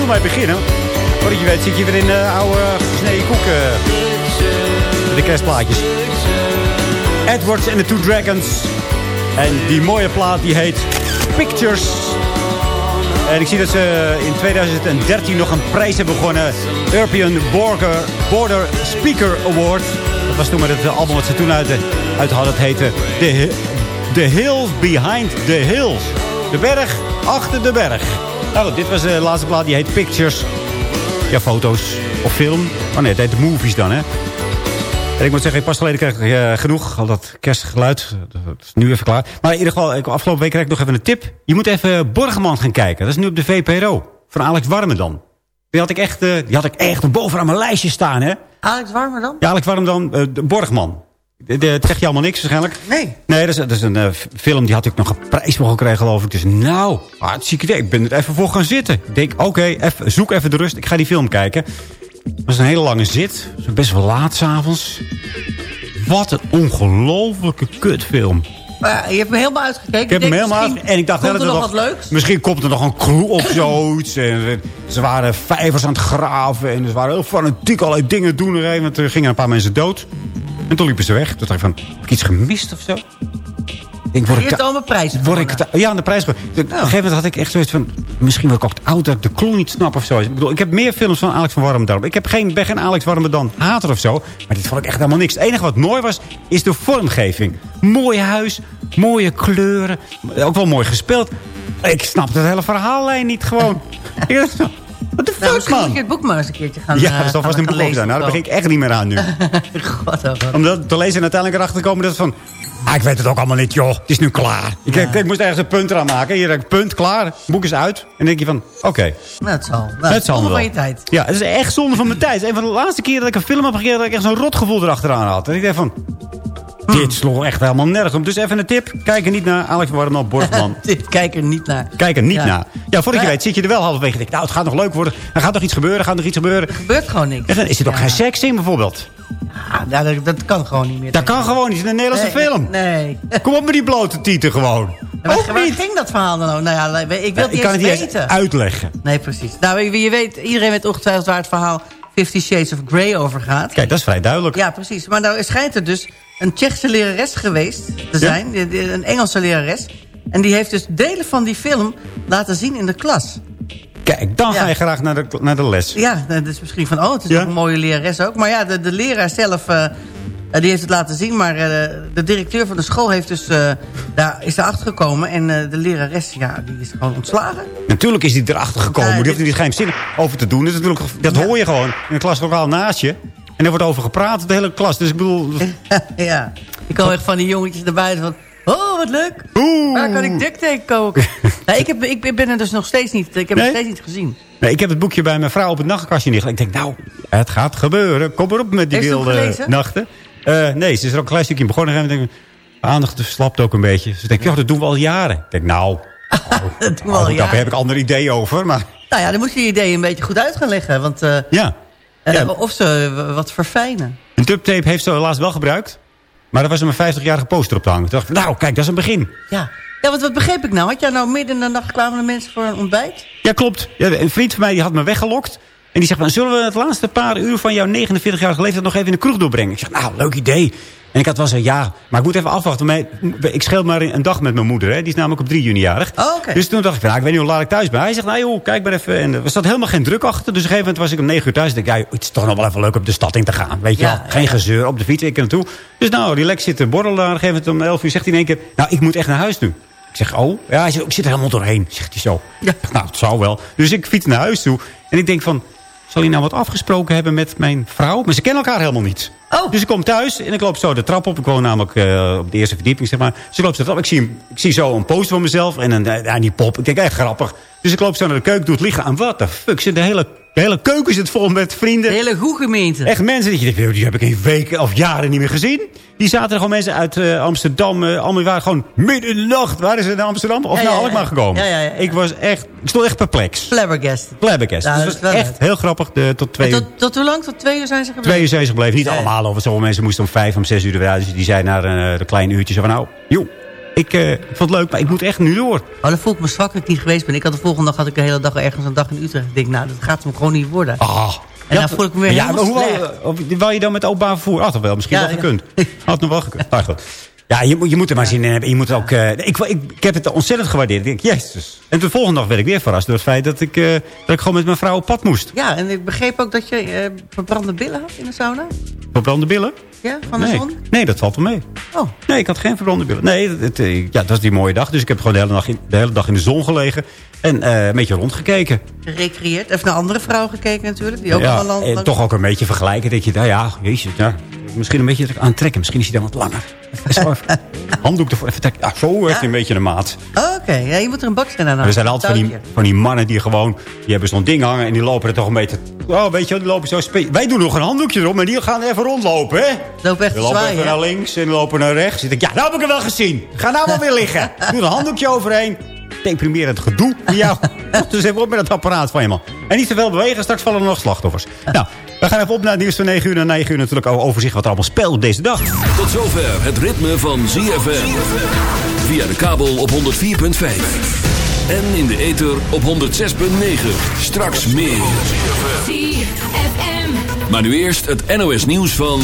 Nu maar beginnen. Voordat je weet zit je weer in eh, oude gesneden koeken. De kerstplaatjes. Edwards en de Two Dragons. En die mooie plaat die heet Pictures. En ik zie dat ze in 2013 nog een prijs hebben gewonnen. European Border, Border Speaker Award. Dat was toen met het album wat ze toen uit, uit hadden. Het heette Hi- The Hills Behind the Hills. De berg achter de berg. Nou goed, dit was de laatste plaat. Die heet Pictures. Ja, foto's of film. Oh nee, het heet Movies dan, hè. En ik moet zeggen, pas geleden kreeg ik eh, genoeg. Al dat kerstgeluid. Dat is nu even klaar. Maar in ieder geval, ik, afgelopen week kreeg ik nog even een tip. Je moet even Borgman gaan kijken. Dat is nu op de VPRO. Van Alex Warmerdam. Die had ik echt, eh, die had ik echt bovenaan mijn lijstje staan, hè. Alex Warmer dan? Ja, Alex Warmerdam, eh, de Borgman. De, het zegt je allemaal niks waarschijnlijk. Nee. Nee, dat is, dat is een eh, film, die had ik nog een prijs voor gekregen, geloof ik. Dus nou, hartstikke idee. Ik ben er even voor gaan zitten. Ik denk, oké, zoek even de rust. Ik ga die film kijken. Dat was een hele lange zit. Best wel laat s'avonds. Wat een ongelofelijke kutfilm. Maar je hebt me helemaal uitgekeken. Ik heb hem helemaal uit. En ik dacht, komt er nog wat leuks? Misschien komt er nog een crew of zoiets. En ze waren vijvers aan het graven. En ze waren heel fanatiek allerlei dingen doen. er een, Want er gingen een paar mensen dood. En toen liepen ze weg. Toen dacht ik van, heb ik iets gemist of zo? Ik denk, word ik hebt allemaal prijzen Word ik ja, aan de prijs. Op een gegeven moment had ik echt zoiets van... Misschien word ik ook te oud dat ik de clue niet snap of zo. Ik bedoel, ik heb meer films van Alex van Warmerdam. Ik heb geen, ben geen Alex Warmerdam hater of zo. Maar dit vond ik echt helemaal niks. Het enige wat mooi was, is de vormgeving. Mooi huis, mooie kleuren. Ook wel mooi gespeeld. Ik snap het hele verhaallijn niet gewoon. Ik What the Nou, fuck, moet man? je het boek maar eens een keertje gaan Ja, eh, dat is alvast gaan- een boek zijn. Nou, daar lezen begin ik echt niet meer aan nu. God, oh God. Om dat te lezen en uiteindelijk erachter te komen dat het van... Ah, ik weet het ook allemaal niet, joh. Het is nu klaar. Ik, ik, ik moest ergens een punt eraan maken. Hier, een punt, klaar. Het boek is uit. En dan denk je van, oké. Nou, het zal. Het zal zonde wel. van je tijd. Ja, het is echt zonde van mijn tijd. Het is een van de laatste keren dat ik een film heb gekeken... dat ik echt zo'n rotgevoel erachteraan had. En ik dacht van... Dit sloeg echt helemaal nergens om. Dus even een tip. Kijk er niet naar Alex Warmerdam Borgman. Dit, Kijk er niet naar. Kijk er niet Ja. naar. Ja, voordat je weet zit je er wel halverwege. Denk, ik, nou, het gaat nog leuk worden. Er gaat nog iets gebeuren. Er gaat nog iets gebeuren. Er gebeurt gewoon niks. En dan is er ook geen seks in bijvoorbeeld. Ah, nou, dat, dat kan gewoon niet meer. Dat kan gewoon niet. Het is een Nederlandse Nee, film. Nee. Kom op met die blote tieten gewoon. Ook waar niet. ging dat verhaal dan ook? Nou ja, ik wil Ja, het ik kan het niet weten. uitleggen. Nee, precies. Nou, je, weet, iedereen weet ongetwijfeld waar het verhaal Fifty Shades of Grey over gaat. Kijk, dat is vrij duidelijk. Ja, precies. Maar nou schijnt er dus een Tsjechische lerares geweest te zijn. Een Engelse lerares. En die heeft dus delen van die film laten zien in de klas. Kijk, dan Ja. ga je graag naar de, naar de les. Ja, dat is misschien van, oh, het is Ja. ook een mooie lerares ook. Maar ja, de, de leraar zelf, eh, eh, die heeft het laten zien. Maar eh, de directeur van de school heeft dus, eh, daar, is erachter gekomen. En de lerares, ja, die is gewoon ontslagen. Natuurlijk is hij erachter gekomen. Die hoeft er niet geheimzinnig over te doen. Dat, is natuurlijk, dat hoor je gewoon in een klaslokaal naast je. En er wordt over gepraat, de hele klas. Dus ik bedoel... ja, ik kan echt van die jongetjes buiten van... Oh, wat leuk. Waar kan ik duct koken? nou, ik, heb, ik ben er dus nog steeds niet... Ik heb Nee? het steeds niet gezien. Nee, ik heb het boekje bij mijn vrouw op het nachtkastje neergelegd. Ik denk, nou, het gaat gebeuren. Kom erop met die wilde nachten. Eh, nee, ze is er ook een klein stukje in begonnen. En denk, aandacht slapt ook een beetje. Ze denkt, ja, dat doen we al jaren. Ik denk, nou, Dat doen we al daar jaren. heb ik andere ideeën over. Maar Nou ja, dan moet je je ideeën een beetje goed uit gaan leggen. Want, eh, ja, eh, Ja. Of ze wat verfijnen. een duct tape heeft ze helaas wel gebruikt. Maar er was een 50-jarige poster op te hangen. Toen dacht ik, nou, kijk, dat is een begin. Ja. Ja, want wat begreep ik nou? Had jij nou midden in de nacht kwamen de mensen voor een ontbijt? Ja, klopt. Ja, een vriend van mij die had me weggelokt. En die zegt, van, zullen we het laatste paar uur van jouw 49-jarige leeftijd nog even in de kroeg doorbrengen? Ik zeg, nou, leuk idee. En ik had wel zo, ja, maar ik moet even afwachten. Mij- Ik scheel maar een dag met mijn moeder. Hè. Die is namelijk op 3 juni jarig. Oh. Dus toen dacht ik, nou, ik weet niet hoe laat ik thuis ben. Hij zegt, nou joh, kijk maar even. En er zat helemaal geen druk achter. Dus op een gegeven moment was ik om 9 uur thuis. En ik dacht, ja, het is toch nog wel even leuk op de stad in te gaan. Weet je Ja, wel, geen ja. gezeur op de fiets. Ik naartoe. Dus nou, relax zitten borrelen. Op een gegeven moment om 11 uur zegt hij in één keer, nou, ik moet echt naar huis nu. Ik zeg, oh, ja, hij zegt, ik zit er helemaal doorheen, zegt hij zo. Ja. Ik Nou, het zou wel. Dus ik fiets naar huis toe. En ik denk van, zal hij nou wat afgesproken hebben met mijn vrouw? Maar ze kennen elkaar helemaal niet. Oh. Dus ik kom thuis en ik loop zo de trap op. Ik woon namelijk eh, op de eerste verdieping, zeg maar. Dus ik loop de trap. Ik zie, ik zie zo een poster van mezelf en een, die pop. Ik denk, echt grappig. Dus ik loop zo naar de keuken, doe het liggen aan. Wat de fuck, zit de hele, de hele keuken zit vol met vrienden. De hele goede gemeente. Echt mensen dat je denkt, die heb ik in weken of jaren niet meer gezien. Die zaten er gewoon mensen uit eh, Amsterdam. eh, allemaal waren gewoon midden in de nacht. Waren ze naar Amsterdam of Ja, naar ja. Alkmaar gekomen? Ja, ja, ja, ja. Ik was echt, ik stond echt perplex. Flabbergast. Flabbergast. Ja, dus dat het is was echt heel grappig. De, tot twee, tot, tot hoe lang? Tot twee uur zijn ze gebleven? twee uur zijn ze gebleven. Niet allemaal. Over sommige mensen moesten om vijf, om zes uur eruit. Dus die zei na een, een klein uurtje zo van nou, joh. Ik, eh, ik vond het leuk, maar ik moet echt nu door. Oh, dan voel ik me zwak dat ik niet geweest ben. Ik had de volgende dag had ik de hele dag ergens een dag in Utrecht. Ik denk, nou, dat gaat hem gewoon niet worden. Ah. En dan voel ik me weer ja, helemaal maar hoe slecht. wou, of- wou je dan met openbaar vervoer? Had toch wel, misschien Ja, wel ja. gekund. Had nog wel gekund. Nou, goed. Ja, je, moet- je moet er maar zin in hebben. Je moet ook, eh, ik, ik, ik heb het ontzettend gewaardeerd. Ik denk, jezus. En de volgende dag werd ik weer verrast door het feit dat ik, eh, dat ik gewoon met mijn vrouw op pad moest. Ja, en ik begreep ook dat je eh, verbrande billen had in de sauna. Verbrande billen? Ja, van de nee. zon. nee, dat valt wel mee. Oh. Nee, ik had geen verbrande billen. Nee, het, het, ja, dat was die mooie dag. Dus ik heb gewoon de hele dag in de, hele dag in de zon gelegen. En een beetje rondgekeken. Gerecreëerd. Even naar andere vrouwen gekeken natuurlijk. Die ook ja, allemaal lang, en toch ook een beetje vergelijken. Dat je, nou ja, jezus, ja, misschien een beetje aantrekken. Misschien is hij dan wat langer. Even handdoek ervoor even trekken. Ja, zo heeft hij een beetje een maat. Oh, Oké, ja, je moet er een bak zijn aan. Er zijn altijd van die, van die mannen die gewoon... die hebben zo'n ding hangen en die lopen er toch een beetje... Oh, weet je die lopen zo... Wij doen nog een handdoekje erop, maar die gaan even rondlopen, hè? Loop echt Die lopen zwaaien. even naar links en lopen naar rechts. Ik ja, nou heb ik hem wel gezien. Ga nou maar weer liggen. Doe een handdoekje overheen. Deprimerend gedoe voor jou. dus even op met dat apparaat van je man. En niet te veel bewegen, straks vallen er nog slachtoffers. Nou, We gaan even op naar het nieuws van 9 uur. En 9 uur natuurlijk over overzicht wat er allemaal speelt op deze dag. Tot zover het ritme van ZFM. Via de kabel op 104.5. En in de ether op 106.9. Straks meer. Maar nu eerst het NOS nieuws van...